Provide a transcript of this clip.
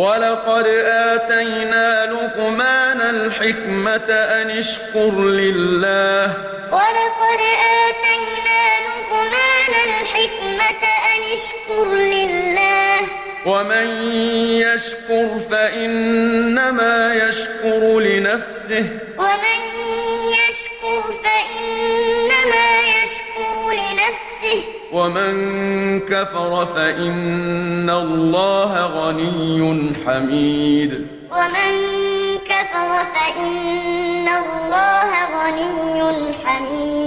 ولقد آتينا لقمان الحكمة أن اشكر لله ولقد آتينا لقمان الحكمة أن اشكر لله ومن يشكر فإنما يشكر لنفسه ومن ومن كفر فإن الله غني حميد. ومن كفر فإن الله غني حميد.